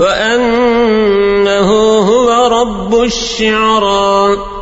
وأنه هو رب الشعرى.